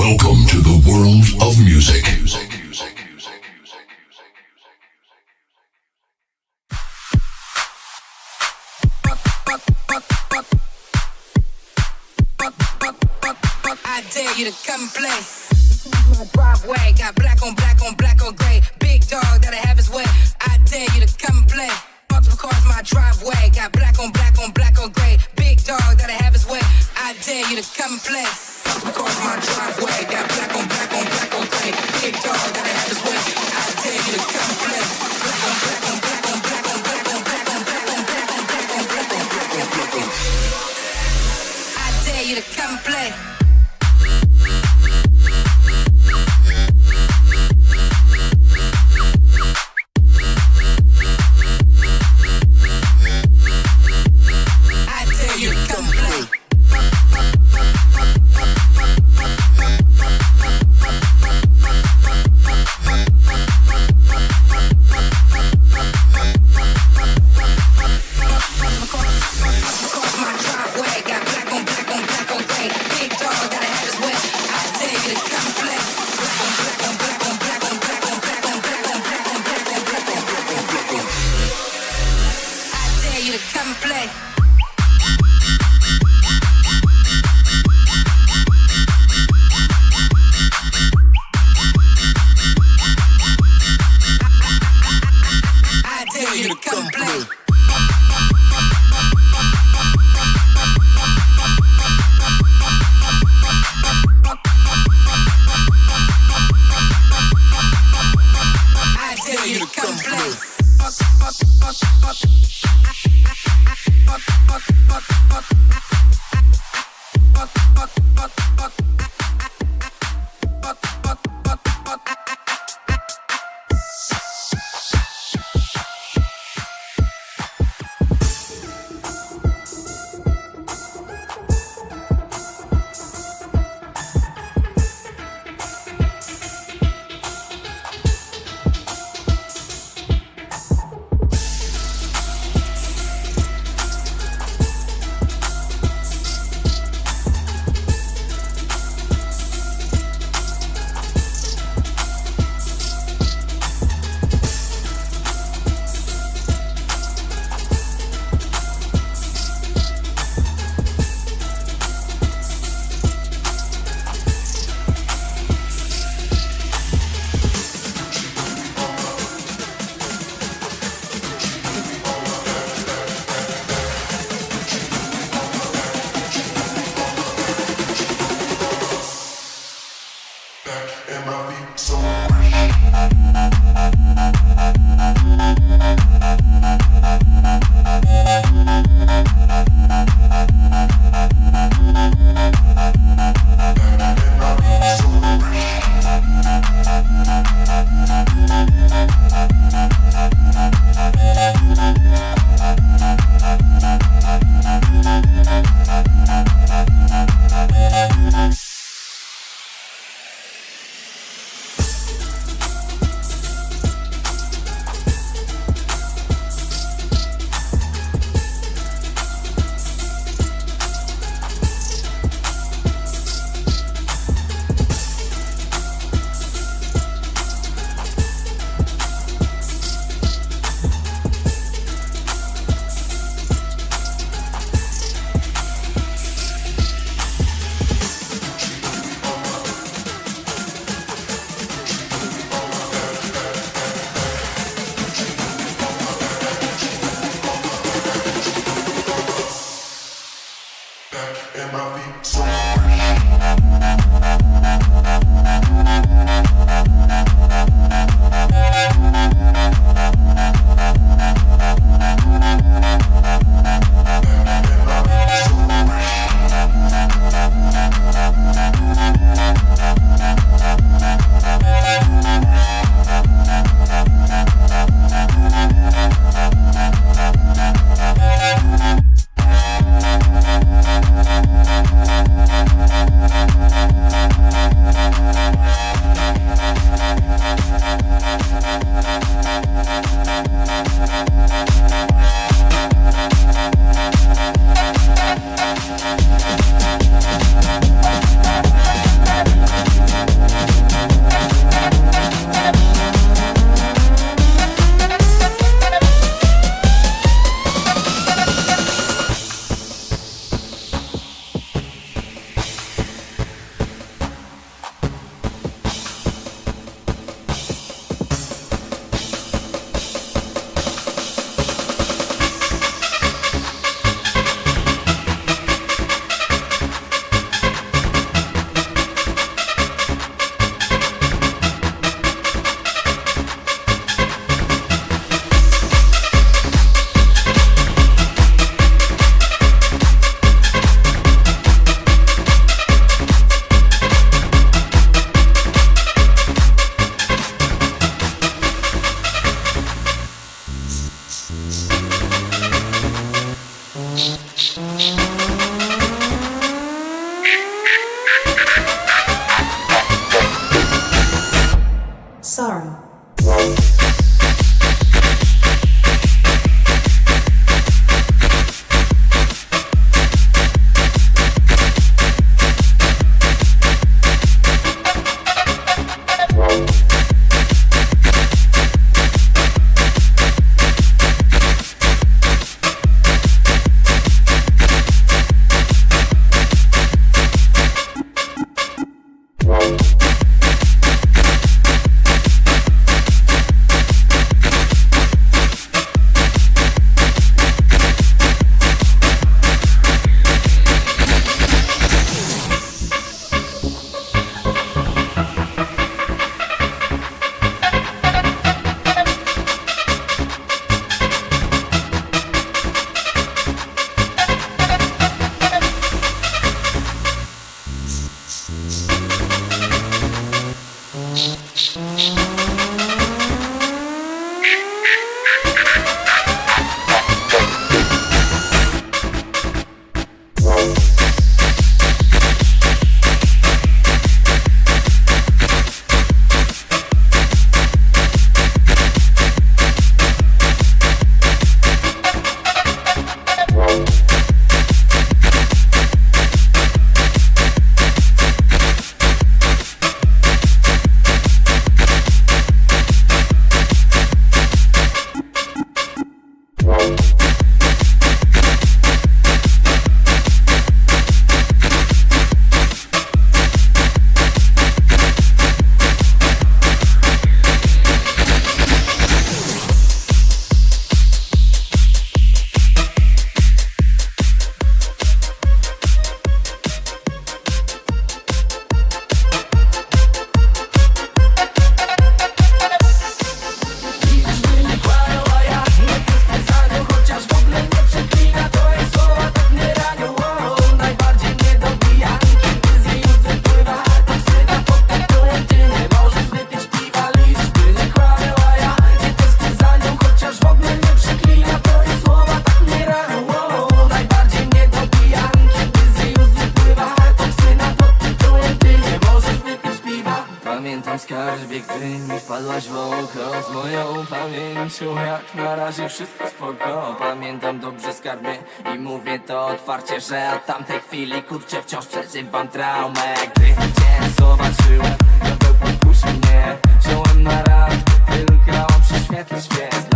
Welcome to the world of music. I dare you to come play. My driveway got black on black on black on gray. Big dog that'll have his way. I dare you to come play. Multiple cars my driveway got black on black on black on gray. Big dog that'll have his way. I dare you to come play. Cars my driveway got black But, but, but, but, but, but, but, but. Z moją pamięcią jak na razie wszystko spoko. Pamiętam dobrze skarby i mówię to otwarcie Że od tamtej chwili kurczę wciąż przeżywam traumę. Gdy cię zobaczyłem, to był podkuszy mnie. Wziąłem na rad, tylko on przy świetle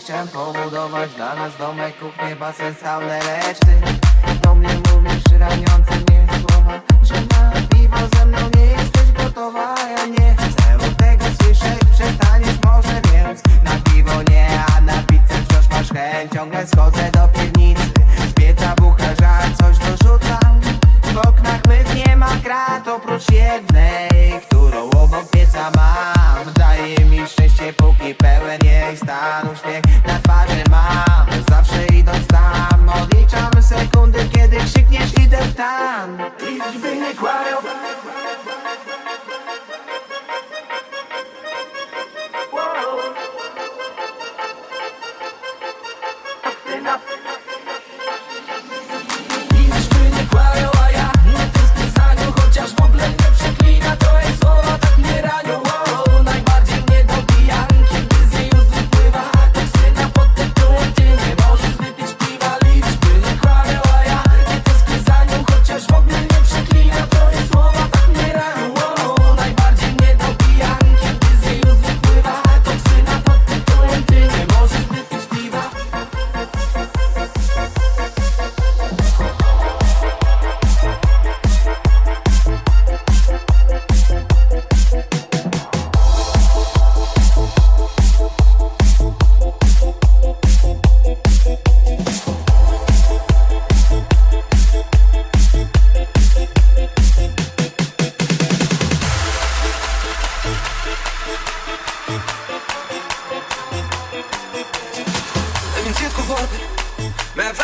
Chciałem pobudować dla nas domek, kuchnię, basen, saunę, lecz ty Do mnie mówisz raniące mnie słowa Że na piwo ze mną nie jesteś gotowa Ja nie chcę od tego słyszeć, przestaniesz może więc Na piwo nie, a na pizzę wciąż masz chęć. Ciągle schodzę do piwnicy, z pieca bucharza coś dorzucam. W oknach mych nie ma krat oprócz jednej, którą obok pieca mam. Daje mi szczęście, póki pełen jej stan uśmiech.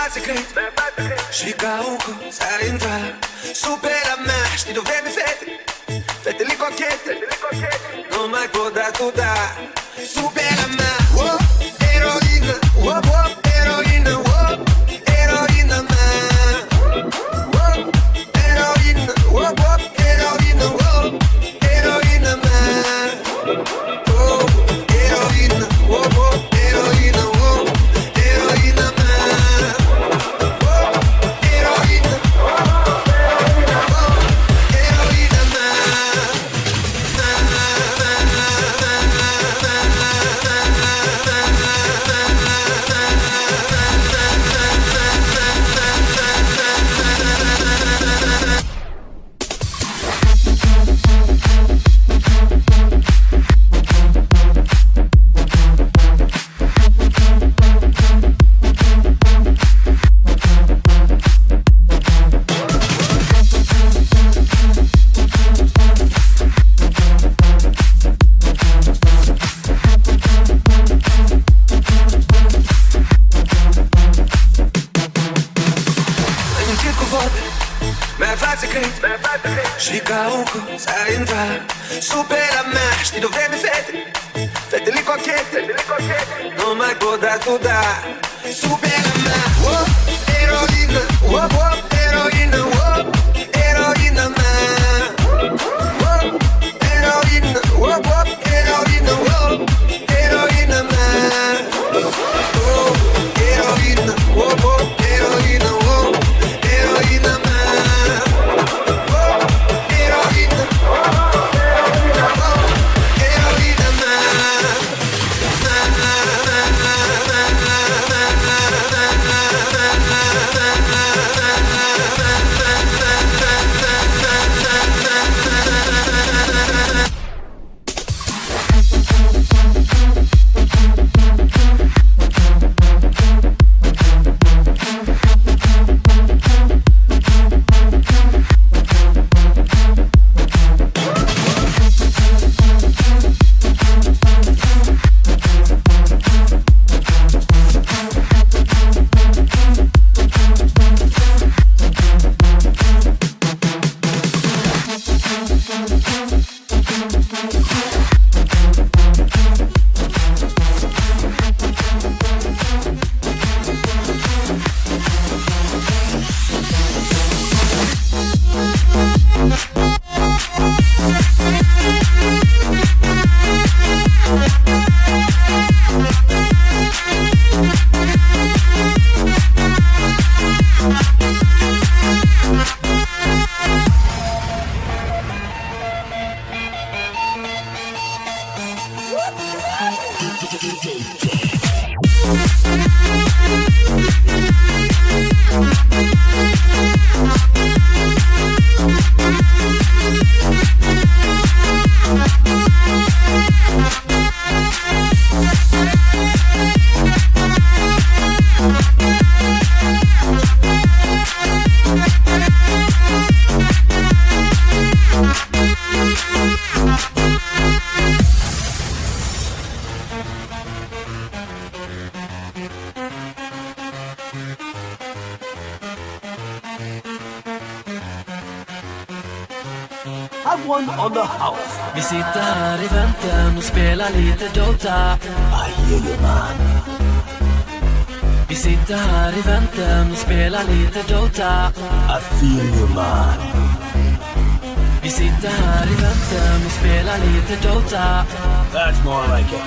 запад секрет Шика ухо за entrar. Supera me, știi tu vrei fete Fetele cochete Nu mai pot da Supera me, have one on the house. Vi sitter här i vänten och spelar lite Dota I hear you man. Vi sitter här i vänten och spelar lite Dota I feel you man. Vi sitter här i vänten och spelar lite Dota That's more like it.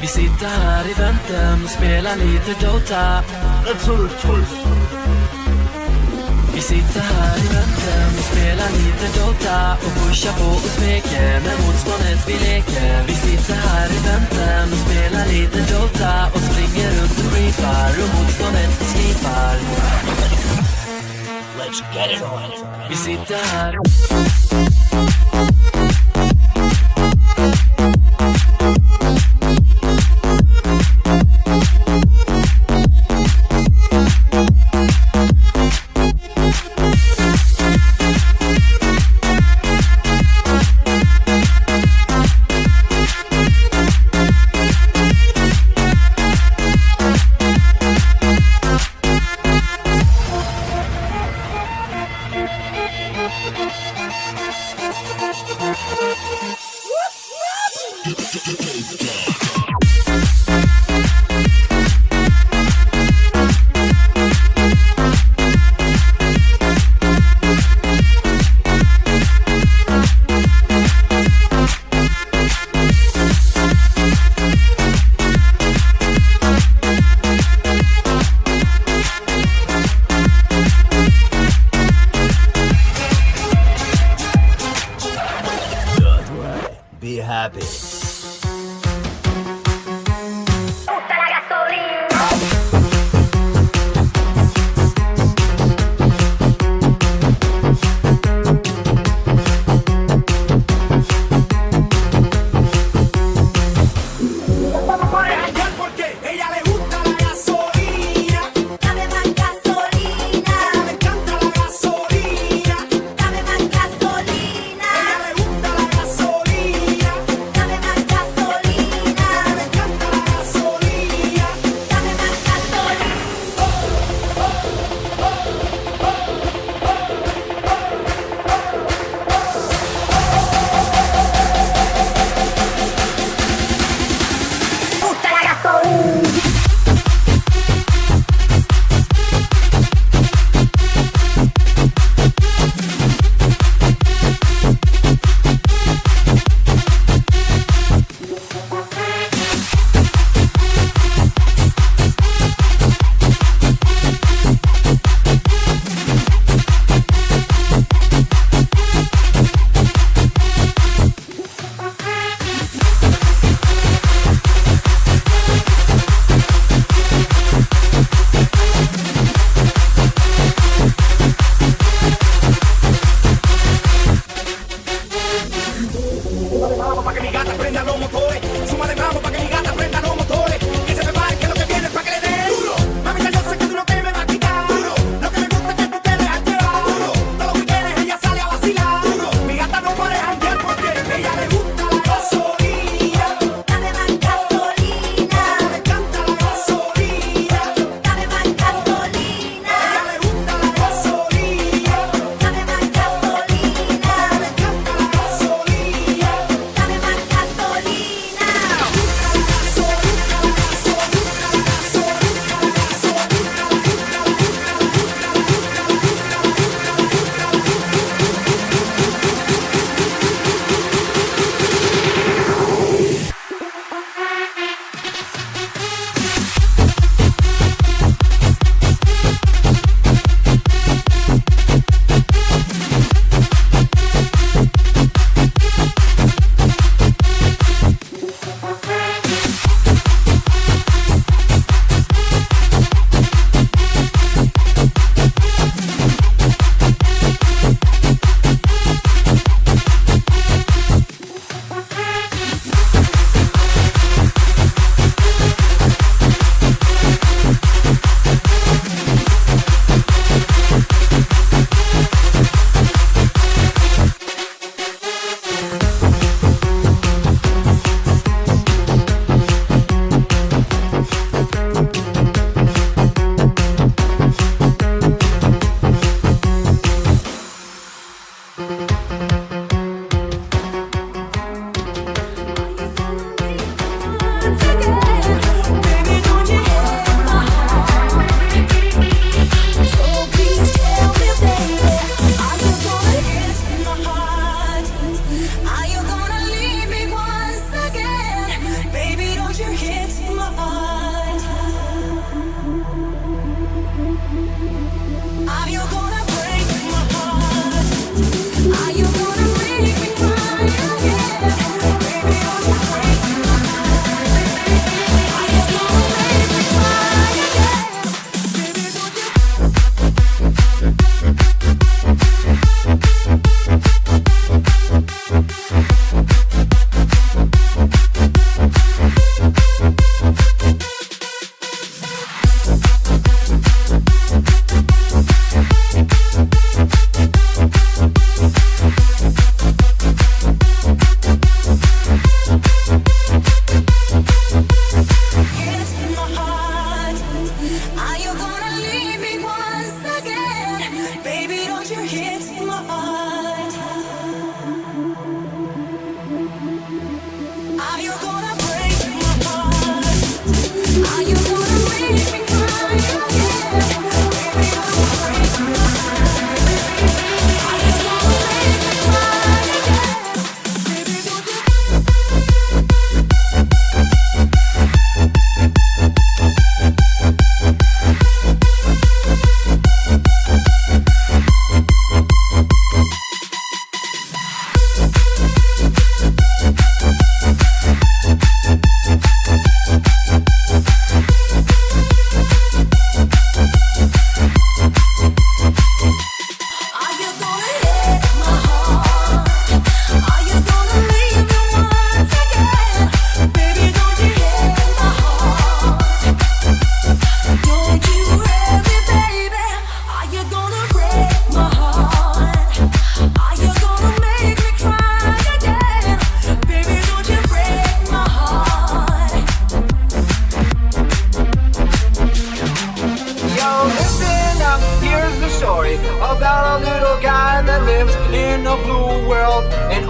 Vi sitter här i vänten och spelar lite Dota Excellent choice. Vi sitter här i vänten och spelar lite Dota och pushar på och smeker med motståndet vi leker. Vi sitter här i vänten och spelar lite Dota och springer runt och creepar och motståndet skipar. Let's get it on. Vi sitter här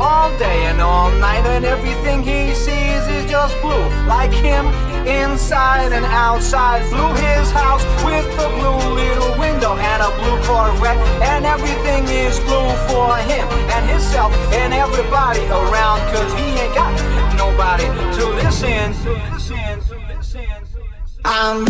all day and all night, and everything he sees is just blue. Like him, inside and outside, blue. his house with a blue little window and a blue Corvette, and everything is blue for him and himself and everybody around, cause he ain't got nobody to listen. I'm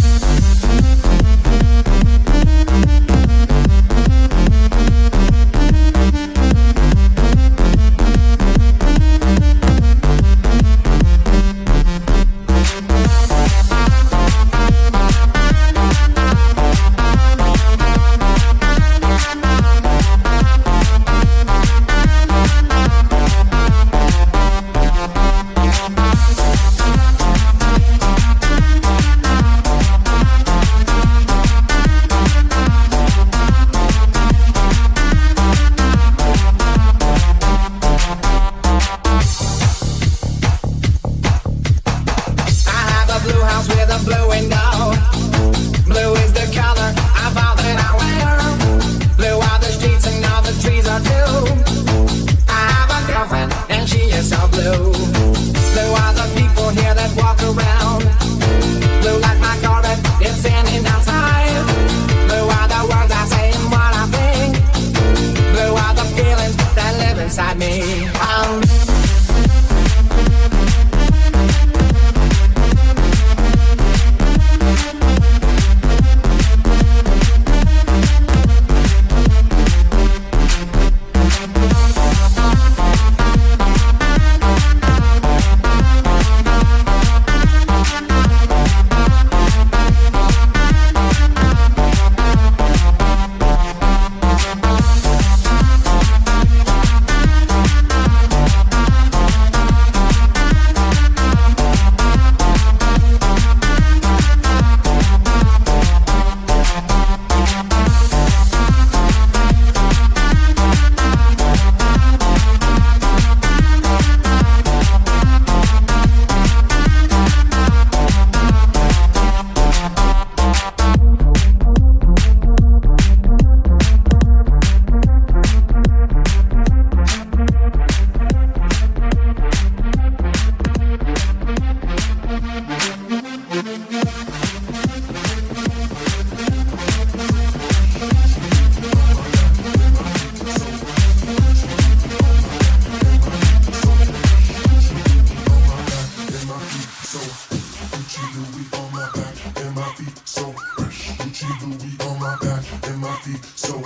so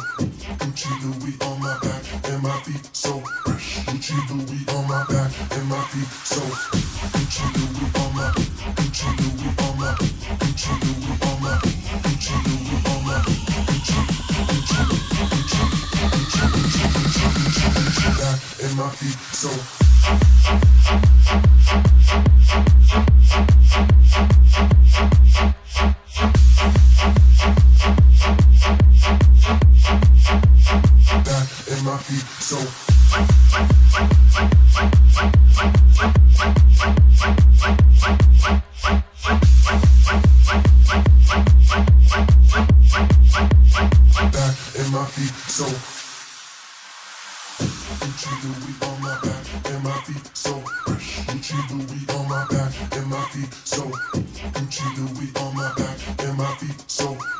my feet so. Gucci Louis on my back and my feet so.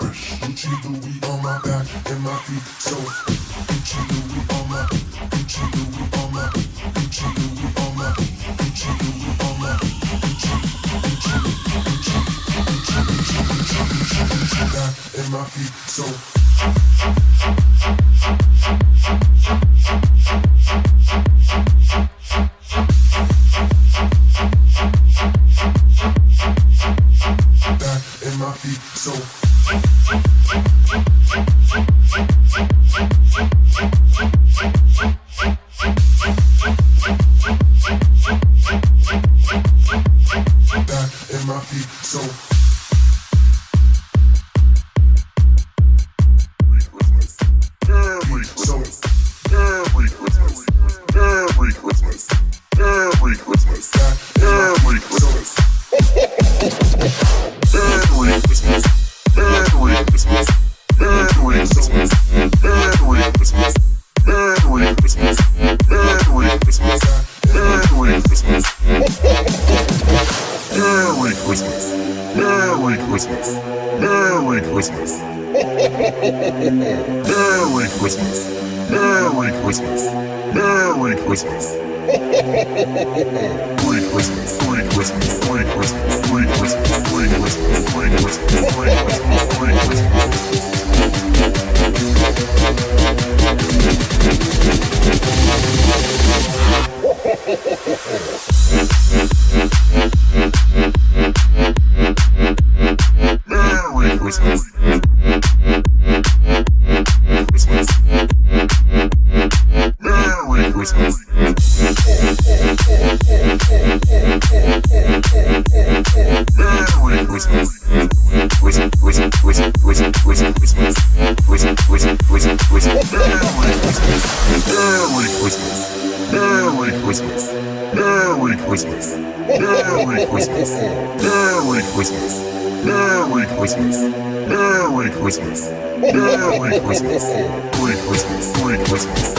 Christmas. Merry Christmas. Merry Christmas. Merry Christmas. Christmas. Merry Christmas. Merry Christmas. Merry Christmas. Merry Christmas.